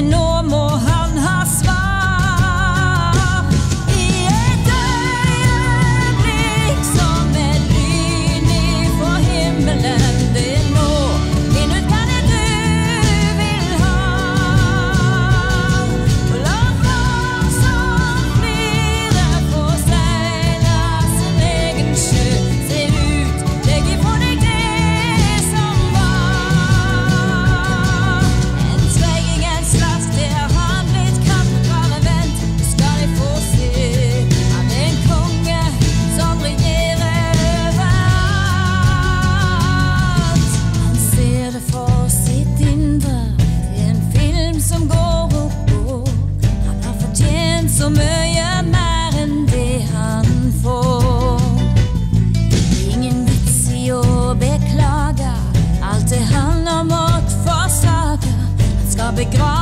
nå beklage